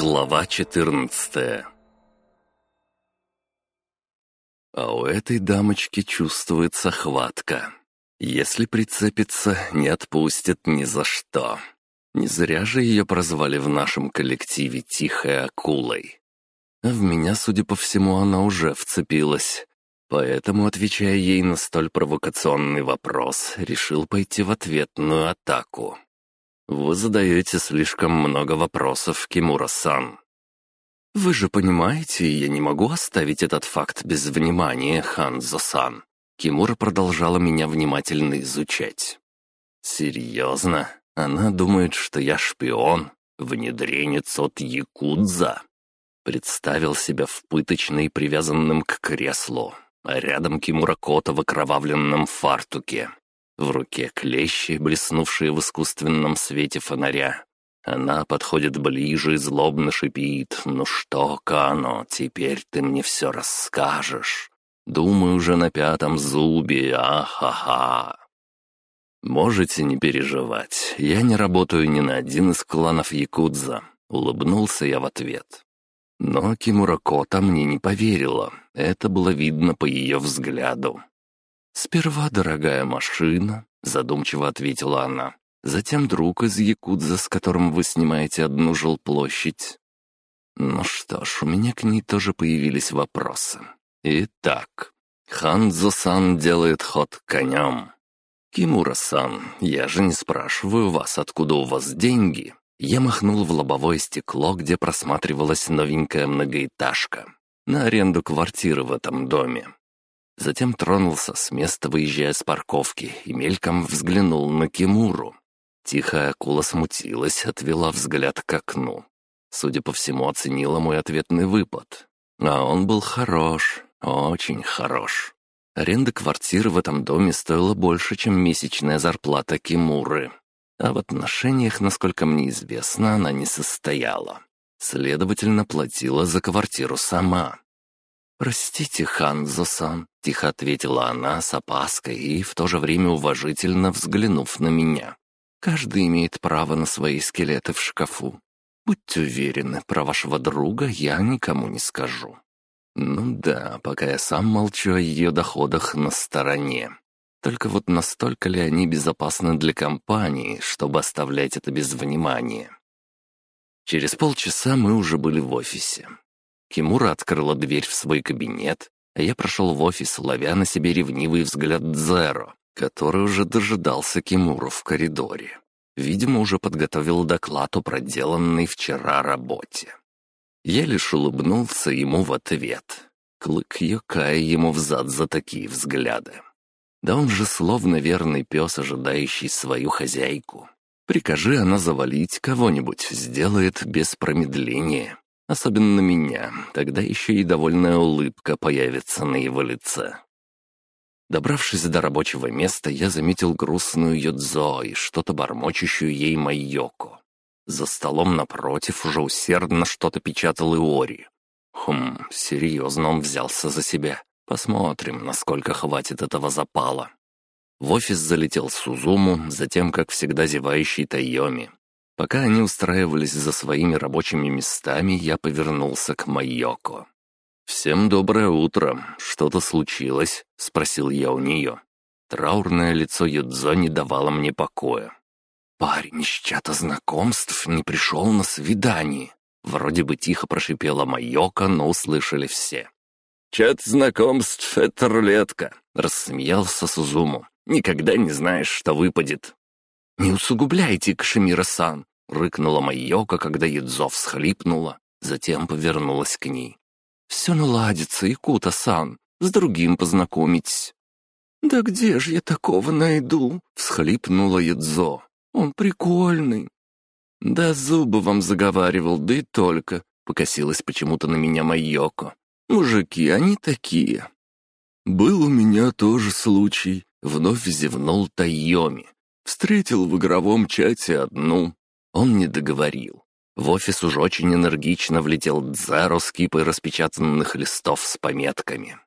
Глава 14 А у этой дамочки чувствуется хватка. Если прицепится, не отпустит ни за что. Не зря же ее прозвали в нашем коллективе «тихой акулой». А в меня, судя по всему, она уже вцепилась. Поэтому, отвечая ей на столь провокационный вопрос, решил пойти в ответную атаку. «Вы задаете слишком много вопросов, Кимура-сан». «Вы же понимаете, я не могу оставить этот факт без внимания, Ханзо-сан». Кимура продолжала меня внимательно изучать. «Серьезно? Она думает, что я шпион, внедренец от Якудза?» Представил себя в пыточной, привязанным к креслу, а рядом Кимура Кота в окровавленном фартуке. В руке клещи, блеснувшие в искусственном свете фонаря. Она подходит ближе и злобно шипит. «Ну что, Кано, теперь ты мне все расскажешь. Думаю, уже на пятом зубе, ахаха». «Можете не переживать, я не работаю ни на один из кланов Якудза», — улыбнулся я в ответ. Но Кимуракота мне не поверила, это было видно по ее взгляду. «Сперва дорогая машина», — задумчиво ответила она. «Затем друг из Якудза, с которым вы снимаете одну жилплощадь». Ну что ж, у меня к ней тоже появились вопросы. Итак, Ханзо-сан делает ход конем. Кимура-сан, я же не спрашиваю вас, откуда у вас деньги. Я махнул в лобовое стекло, где просматривалась новенькая многоэтажка. На аренду квартиры в этом доме. Затем тронулся с места, выезжая с парковки, и мельком взглянул на Кимуру. Тихая акула смутилась, отвела взгляд к окну. Судя по всему, оценила мой ответный выпад. А он был хорош, очень хорош. Аренда квартиры в этом доме стоила больше, чем месячная зарплата Кимуры. А в отношениях, насколько мне известно, она не состояла. Следовательно, платила за квартиру сама. «Простите, Ханзо-сан», — тихо ответила она с опаской и в то же время уважительно взглянув на меня. «Каждый имеет право на свои скелеты в шкафу. Будьте уверены, про вашего друга я никому не скажу». Ну да, пока я сам молчу о ее доходах на стороне. Только вот настолько ли они безопасны для компании, чтобы оставлять это без внимания? Через полчаса мы уже были в офисе. Кимура открыла дверь в свой кабинет, а я прошел в офис, ловя на себе ревнивый взгляд Дзеро, который уже дожидался Кимуру в коридоре. Видимо, уже подготовил доклад о проделанной вчера работе. Я лишь улыбнулся ему в ответ. Клык Йокая ему взад за такие взгляды. Да он же словно верный пес, ожидающий свою хозяйку. Прикажи она завалить кого-нибудь, сделает без промедления. Особенно меня, тогда еще и довольная улыбка появится на его лице. Добравшись до рабочего места, я заметил грустную Йодзо и что-то бормочущую ей Майоко. За столом напротив уже усердно что-то печатал Иори. Хм, серьезно он взялся за себя. Посмотрим, насколько хватит этого запала. В офис залетел Сузуму, затем, как всегда, зевающий Тайоми. Пока они устраивались за своими рабочими местами, я повернулся к Майоко. «Всем доброе утро. Что-то случилось?» — спросил я у нее. Траурное лицо Юдзо не давало мне покоя. «Парень из чата знакомств не пришел на свидание». Вроде бы тихо прошипела Майока, но услышали все. «Чат знакомств — это рулетка», — рассмеялся Сузуму. «Никогда не знаешь, что выпадет». «Не усугубляйте, Кашемира-сан!» — рыкнула Майока, когда Едзо всхлипнула, затем повернулась к ней. «Все наладится, Якута-сан, с другим познакомить. «Да где же я такого найду?» — всхлипнула Едзо. «Он прикольный». «Да зубы вам заговаривал, да и только», — покосилась почему-то на меня Майоко. «Мужики, они такие». «Был у меня тоже случай», — вновь зевнул Тайоми. Встретил в игровом чате одну. Он не договорил. В офис уже очень энергично влетел Дзаро с кипой распечатанных листов с пометками.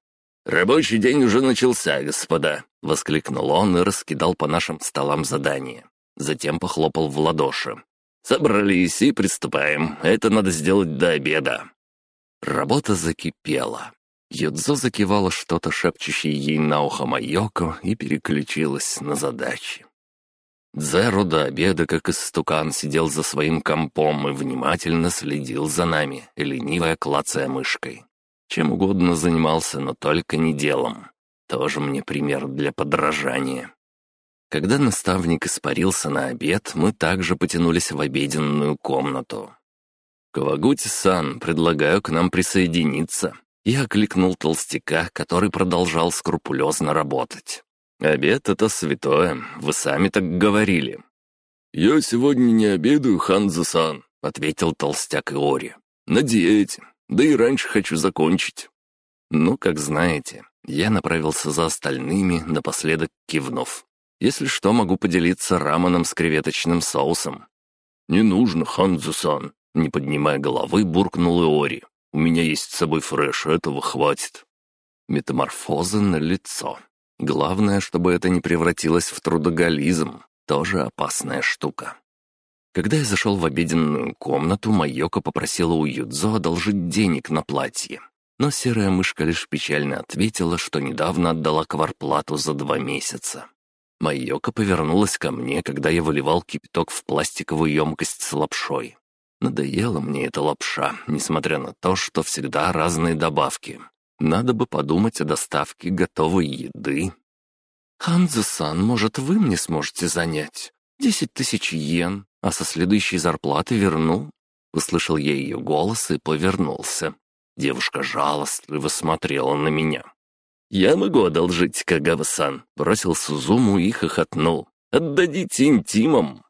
«Рабочий день уже начался, господа!» — воскликнул он и раскидал по нашим столам задания. Затем похлопал в ладоши. Собрались и приступаем. Это надо сделать до обеда». Работа закипела. Юдзо закивала что-то шепчущее ей на ухо Майоко и переключилась на задачи. Дзеро до обеда, как истукан, сидел за своим компом и внимательно следил за нами, ленивая клацая мышкой. Чем угодно занимался, но только не делом. Тоже мне пример для подражания. Когда наставник испарился на обед, мы также потянулись в обеденную комнату. «Кавагути-сан, предлагаю к нам присоединиться», я окликнул толстяка, который продолжал скрупулезно работать. «Обед — это святое, вы сами так говорили». «Я сегодня не обедаю, Ханзо-сан», — ответил толстяк Иори. «На диете, да и раньше хочу закончить». «Ну, как знаете». Я направился за остальными, напоследок кивнув. «Если что, могу поделиться раманом с креветочным соусом». «Не нужно, Ханзо-сан», — не поднимая головы, буркнул Иори. У меня есть с собой фреш, этого хватит». Метаморфозы на лицо. Главное, чтобы это не превратилось в трудоголизм. Тоже опасная штука. Когда я зашел в обеденную комнату, Майока попросила у Юдзо одолжить денег на платье. Но серая мышка лишь печально ответила, что недавно отдала кварплату за два месяца. Майока повернулась ко мне, когда я выливал кипяток в пластиковую емкость с лапшой. Надоела мне эта лапша, несмотря на то, что всегда разные добавки. Надо бы подумать о доставке готовой еды. «Ханзо-сан, может, вы мне сможете занять? Десять тысяч йен, а со следующей зарплаты верну?» Услышал я ее голос и повернулся. Девушка жалостливо смотрела на меня. «Я могу одолжить, Кагава-сан», — бросил Сузуму и хохотнул. «Отдадите интимам».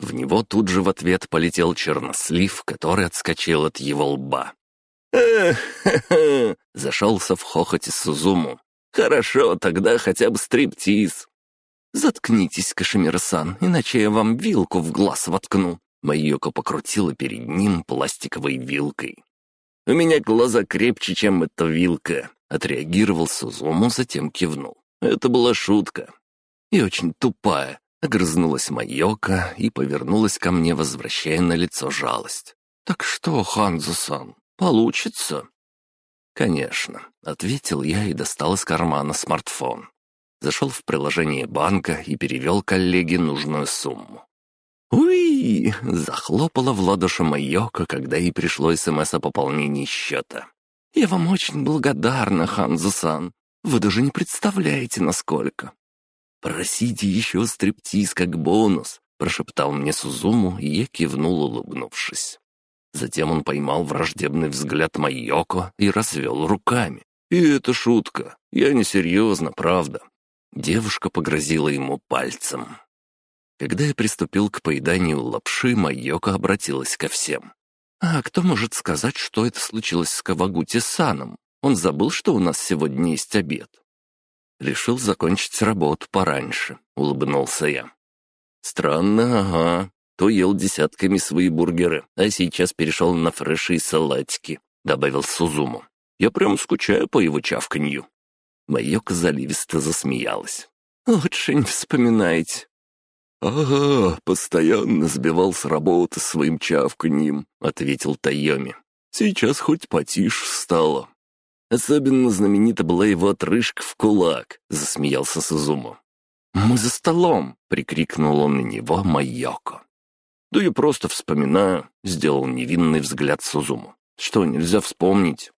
В него тут же в ответ полетел чернослив, который отскочил от его лба. зашелся в хохоте Сузуму. «Хорошо, тогда хотя бы стриптиз». «Заткнитесь, Кашемир-сан, иначе я вам вилку в глаз воткну». Майоко покрутила перед ним пластиковой вилкой. «У меня глаза крепче, чем эта вилка», — отреагировал Сузуму, затем кивнул. «Это была шутка. И очень тупая. Огрызнулась Майока и повернулась ко мне, возвращая на лицо жалость. «Так что, Ханзо-сан, получится?» «Конечно», — ответил я и достал из кармана смартфон. Зашел в приложение банка и перевел коллеге нужную сумму. «Уи!» — захлопала в ладоши Майока, когда ей пришло СМС о пополнении счета. «Я вам очень благодарна, Ханзо-сан. Вы даже не представляете, насколько. «Просите еще стриптиз как бонус», — прошептал мне Сузуму, и я кивнул, улыбнувшись. Затем он поймал враждебный взгляд Майоко и развел руками. «И это шутка. Я не серьезно, правда». Девушка погрозила ему пальцем. Когда я приступил к поеданию лапши, Майоко обратилась ко всем. «А кто может сказать, что это случилось с Кавагути-саном? Он забыл, что у нас сегодня есть обед?» Решил закончить работу пораньше», — улыбнулся я. «Странно, ага. То ел десятками свои бургеры, а сейчас перешел на фреши и салатики», — добавил Сузуму. «Я прям скучаю по его чавканью». Майока заливисто засмеялась. «Лучше не вспоминайте». «Ага, постоянно сбивал с работы своим чавканьем», — ответил Тайоми. «Сейчас хоть потише стало». Особенно знаменита была его отрыжка в кулак, засмеялся Сузуму. «Мы за столом!» — прикрикнул он на него Майоко. «Да я просто вспоминаю», — сделал невинный взгляд Сузуму. «Что, нельзя вспомнить?»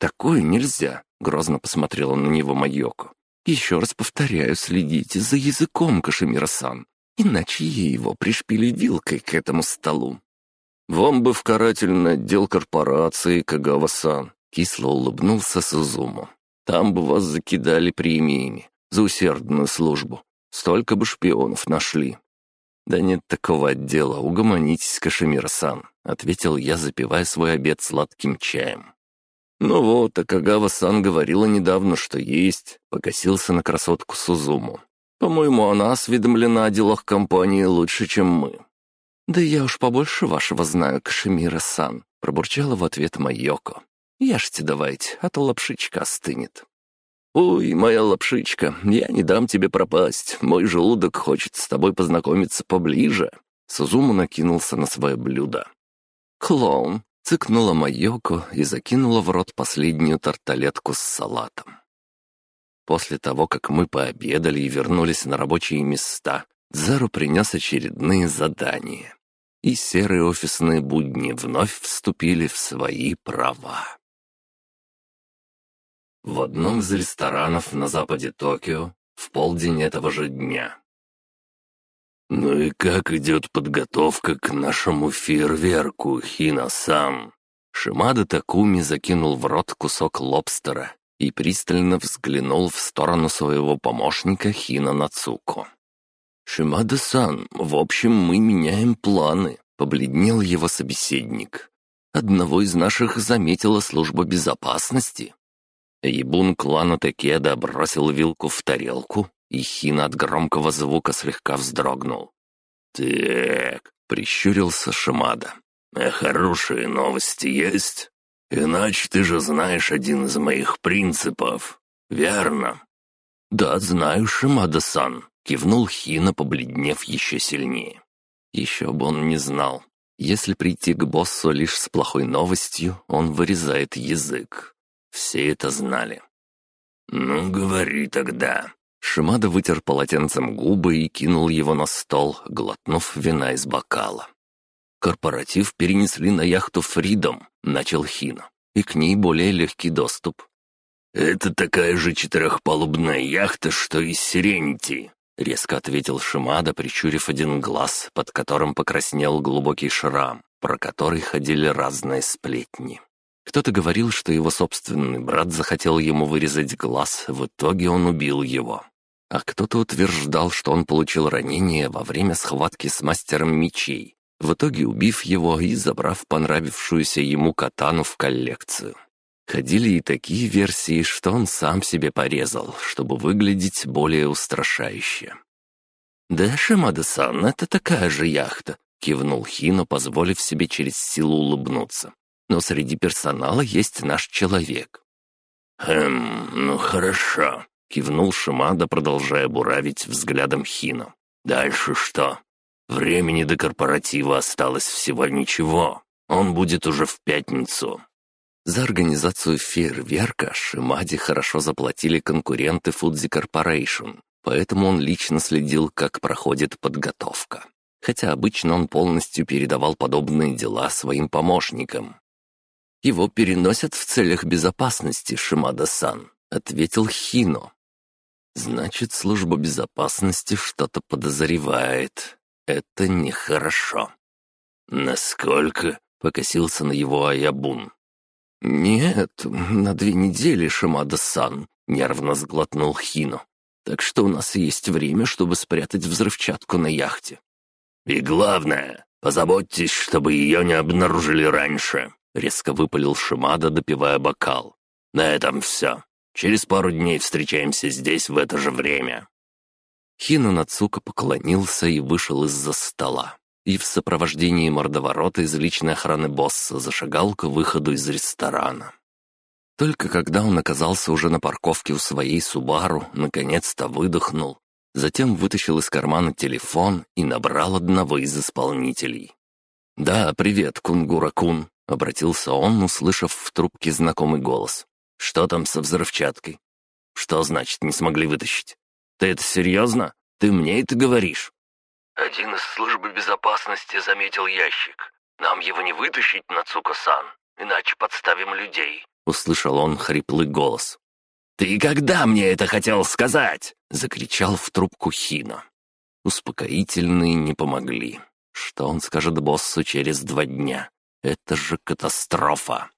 «Такое нельзя», — грозно посмотрела на него Майоко. «Еще раз повторяю, следите за языком, Кашемира-сан, иначе ей его пришпили вилкой к этому столу». «Вам бы в карательный отдел корпорации, Кагава-сан», Кисло улыбнулся Сузуму. «Там бы вас закидали премиями за усердную службу. Столько бы шпионов нашли». «Да нет такого отдела, угомонитесь, Кашемир-сан», — ответил я, запивая свой обед сладким чаем. «Ну вот, Акагава-сан говорила недавно, что есть», — покосился на красотку Сузуму. «По-моему, она осведомлена о делах компании лучше, чем мы». «Да я уж побольше вашего знаю, Кашемира-сан», — пробурчала в ответ Майоко. Ешьте давайте, а то лапшичка остынет». «Ой, моя лапшичка, я не дам тебе пропасть. Мой желудок хочет с тобой познакомиться поближе». Сузуму накинулся на свое блюдо. «Клоун!» — цыкнула Майоко и закинула в рот последнюю тарталетку с салатом. После того, как мы пообедали и вернулись на рабочие места, Дзару принес очередные задания. И серые офисные будни вновь вступили в свои права. В одном из ресторанов на западе Токио в полдень этого же дня. «Ну и как идет подготовка к нашему фейерверку, Хина-сан?» Шимада Такуми закинул в рот кусок лобстера и пристально взглянул в сторону своего помощника Хина Нацуко. «Шимада-сан, в общем, мы меняем планы», — побледнел его собеседник. «Одного из наших заметила служба безопасности». Ебун клана Текеда бросил вилку в тарелку, и Хина от громкого звука слегка вздрогнул. «Так», — прищурился Шимада, — «а хорошие новости есть?» Иначе ты же знаешь один из моих принципов, верно?» «Да, знаю, Шимада-сан», — кивнул Хина, побледнев еще сильнее. Еще бы он не знал. Если прийти к боссу лишь с плохой новостью, он вырезает язык. Все это знали. «Ну, говори тогда». Шимада вытер полотенцем губы и кинул его на стол, глотнув вина из бокала. Корпоратив перенесли на яхту «Фридом», — начал Хина, и к ней более легкий доступ. «Это такая же четырехпалубная яхта, что и «Сиренити», — резко ответил Шимада, прищурив один глаз, под которым покраснел глубокий шрам, про который ходили разные сплетни. Кто-то говорил, что его собственный брат захотел ему вырезать глаз, в итоге он убил его. А кто-то утверждал, что он получил ранение во время схватки с мастером мечей, в итоге убив его и забрав понравившуюся ему катану в коллекцию. Ходили и такие версии, что он сам себе порезал, чтобы выглядеть более устрашающе. «Да, Шимада-сан, это такая же яхта», — кивнул Хино, позволив себе через силу улыбнуться. «Но среди персонала есть наш человек». «Хм, ну хорошо», — кивнул Шимада, продолжая буравить взглядом Хино. «Дальше что?» Времени до корпоратива осталось всего ничего. Он будет уже в пятницу. За организацию фейерверка Шимаде хорошо заплатили конкуренты Фудзи Корпорейшн, поэтому он лично следил, как проходит подготовка. Хотя обычно он полностью передавал подобные дела своим помощникам. «Его переносят в целях безопасности, Шимада-сан», — ответил Хино. «Значит, служба безопасности что-то подозревает. Это нехорошо. Насколько покосился на его Аябун. «Нет, на две недели, Шимада-сан», — нервно сглотнул Хино. «Так что у нас есть время, чтобы спрятать взрывчатку на яхте». «И главное, позаботьтесь, чтобы ее не обнаружили раньше», — резко выпалил Шимада, допивая бокал. «На этом все. Через пару дней встречаемся здесь в это же время». Хина Нацука поклонился и вышел из-за стола. И в сопровождении мордоворота из личной охраны босса зашагал к выходу из ресторана. Только когда он оказался уже на парковке у своей Субару, наконец-то выдохнул. Затем вытащил из кармана телефон и набрал одного из исполнителей. «Да, привет, Кунгура-кун», — обратился он, услышав в трубке знакомый голос. «Что там со взрывчаткой?» «Что значит, не смогли вытащить?» «Ты это серьезно? Ты мне это говоришь?» «Один из службы безопасности заметил ящик. Нам его не вытащить, Нацука-сан, иначе подставим людей», — услышал он хриплый голос. «Ты когда мне это хотел сказать?» — закричал в трубку Хино. Успокоительные не помогли. Что он скажет боссу через два дня? Это же катастрофа.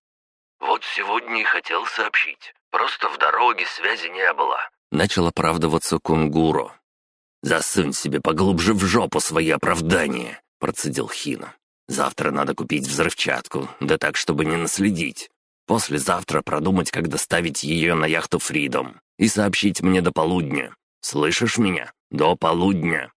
«Вот сегодня и хотел сообщить. Просто в дороге связи не было. Начал оправдываться Кунгуру. «Засунь себе поглубже в жопу свои оправдания», — процедил Хина. «Завтра надо купить взрывчатку, да так, чтобы не наследить. Послезавтра продумать, как доставить ее на яхту Фридом и сообщить мне до полудня. Слышишь меня? До полудня!»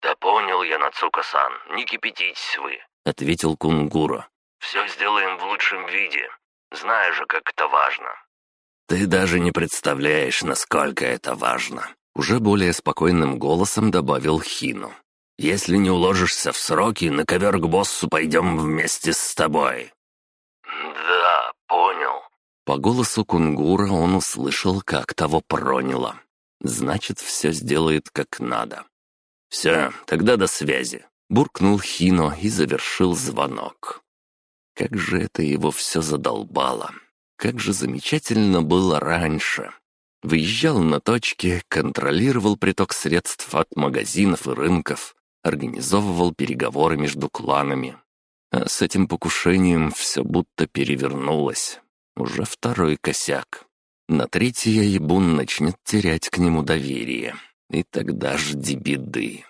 «Да понял я, Нацука-сан, не кипятитесь вы», — ответил Кунгура. «Все сделаем в лучшем виде. Знаю же, как это важно. «Ты даже не представляешь, насколько это важно!» Уже более спокойным голосом добавил Хину. Если не уложишься в сроки, на ковер к боссу пойдем вместе с тобой». «Да, понял». По голосу кунгура он услышал, как того проняло. Значит, все сделает как надо. «Все, тогда до связи», — буркнул Хино и завершил звонок. Как же это его все задолбало. Как же замечательно было раньше. Выезжал на точки, контролировал приток средств от магазинов и рынков, организовывал переговоры между кланами. А с этим покушением все будто перевернулось. Уже второй косяк. На третий Ябун начнет терять к нему доверие. И тогда жди беды.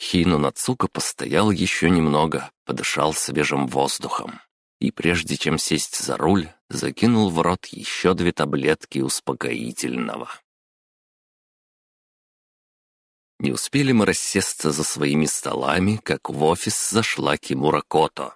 Хину Нацука постоял еще немного, подышал свежим воздухом. И прежде чем сесть за руль, закинул в рот еще две таблетки успокоительного. Не успели мы рассесться за своими столами, как в офис зашла Кимура Кото.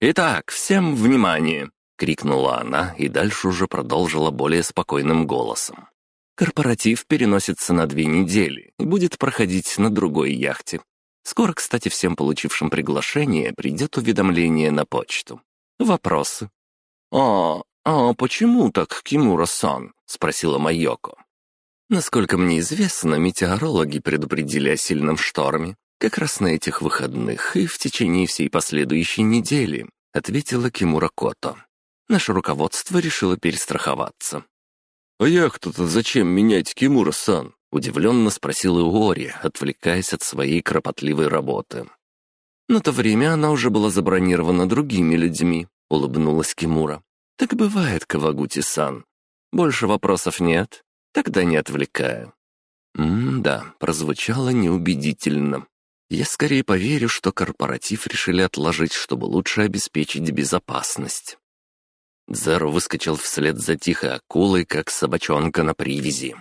«Итак, всем внимание!» — крикнула она и дальше уже продолжила более спокойным голосом. «Корпоратив переносится на две недели и будет проходить на другой яхте. Скоро, кстати, всем получившим приглашение придет уведомление на почту. Вопросы?» «А, а почему так, Кимура-сан?» — спросила Майоко. Насколько мне известно, метеорологи предупредили о сильном шторме. Как раз на этих выходных и в течение всей последующей недели, ответила Кимура Кото. Наше руководство решило перестраховаться. «А яхту-то зачем менять, Кимура-сан?» — удивленно спросил Иори, отвлекаясь от своей кропотливой работы. На то время она уже была забронирована другими людьми, улыбнулась Кимура. «Так бывает, Кавагути-сан. Больше вопросов нет?» Тогда не отвлекаю. М-да, прозвучало неубедительно. Я скорее поверю, что корпоратив решили отложить, чтобы лучше обеспечить безопасность. Зеро выскочил вслед за тихой акулой, как собачонка на привязи.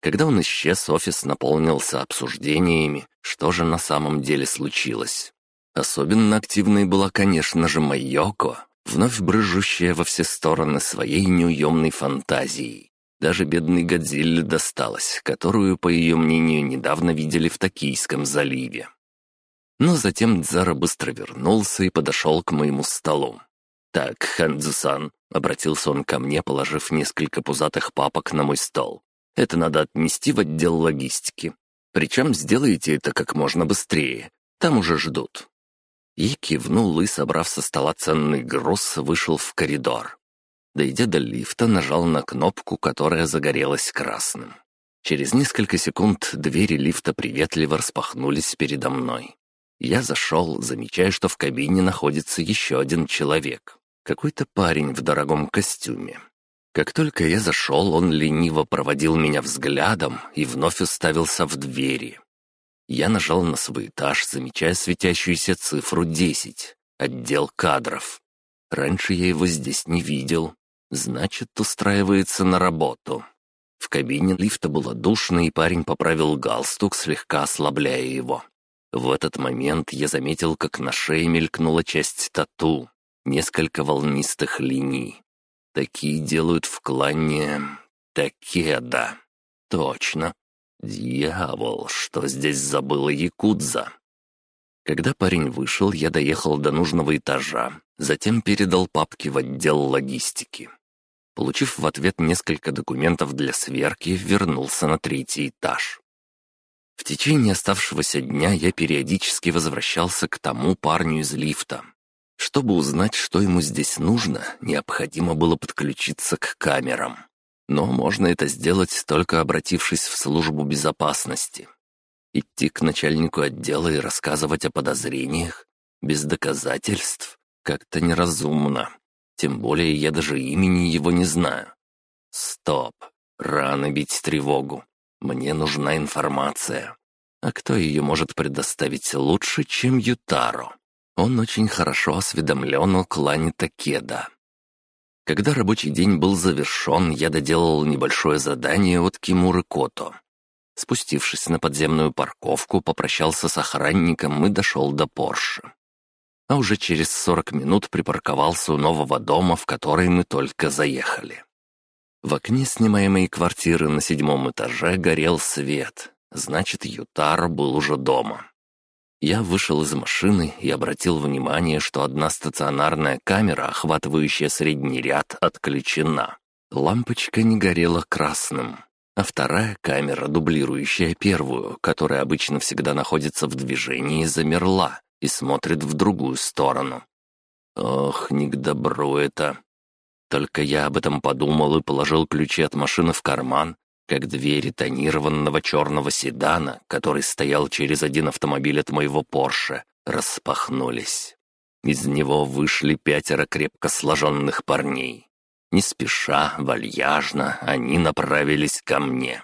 Когда он исчез, офис наполнился обсуждениями, что же на самом деле случилось. Особенно активной была, конечно же, Майоко, вновь брыжущая во все стороны своей неуемной фантазией. Даже бедной Годзилле досталось, которую, по ее мнению, недавно видели в Токийском заливе. Но затем Дзара быстро вернулся и подошел к моему столу. «Так, Ханзусан», — обратился он ко мне, положив несколько пузатых папок на мой стол. «Это надо отнести в отдел логистики. Причем сделайте это как можно быстрее. Там уже ждут». И кивнул и, собрав со стола ценный груз, вышел в коридор. Дойдя до лифта, нажал на кнопку, которая загорелась красным. Через несколько секунд двери лифта приветливо распахнулись передо мной. Я зашел, замечая, что в кабине находится еще один человек. Какой-то парень в дорогом костюме. Как только я зашел, он лениво проводил меня взглядом и вновь уставился в двери. Я нажал на свой этаж, замечая светящуюся цифру 10. Отдел кадров. Раньше я его здесь не видел, Значит, устраивается на работу. В кабине лифта было душно, и парень поправил галстук, слегка ослабляя его. В этот момент я заметил, как на шее мелькнула часть тату, несколько волнистых линий. Такие делают в клане Такеда. Точно. Дьявол, что здесь забыла Якудза? Когда парень вышел, я доехал до нужного этажа, затем передал папки в отдел логистики. Получив в ответ несколько документов для сверки, вернулся на третий этаж. В течение оставшегося дня я периодически возвращался к тому парню из лифта. Чтобы узнать, что ему здесь нужно, необходимо было подключиться к камерам. Но можно это сделать, только обратившись в службу безопасности. Идти к начальнику отдела и рассказывать о подозрениях без доказательств как-то неразумно. Тем более я даже имени его не знаю. Стоп. Рано бить тревогу. Мне нужна информация. А кто ее может предоставить лучше, чем Ютаро? Он очень хорошо осведомлен о клане Такеда. Когда рабочий день был завершен, я доделал небольшое задание от Кимуры Кото. Спустившись на подземную парковку, попрощался с охранником и дошел до Порше а уже через сорок минут припарковался у нового дома, в который мы только заехали. В окне снимаемой квартиры на седьмом этаже горел свет, значит, Ютар был уже дома. Я вышел из машины и обратил внимание, что одна стационарная камера, охватывающая средний ряд, отключена. Лампочка не горела красным, а вторая камера, дублирующая первую, которая обычно всегда находится в движении, замерла и смотрит в другую сторону. Ох, не к добру это. Только я об этом подумал и положил ключи от машины в карман, как двери тонированного черного седана, который стоял через один автомобиль от моего Порше, распахнулись. Из него вышли пятеро крепко сложенных парней. Не спеша, вальяжно, они направились ко мне.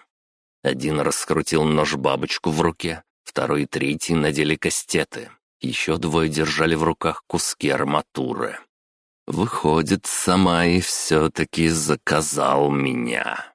Один раскрутил нож-бабочку в руке, второй и третий надели кастеты. Еще двое держали в руках куски арматуры. Выходит, сама и все-таки заказал меня.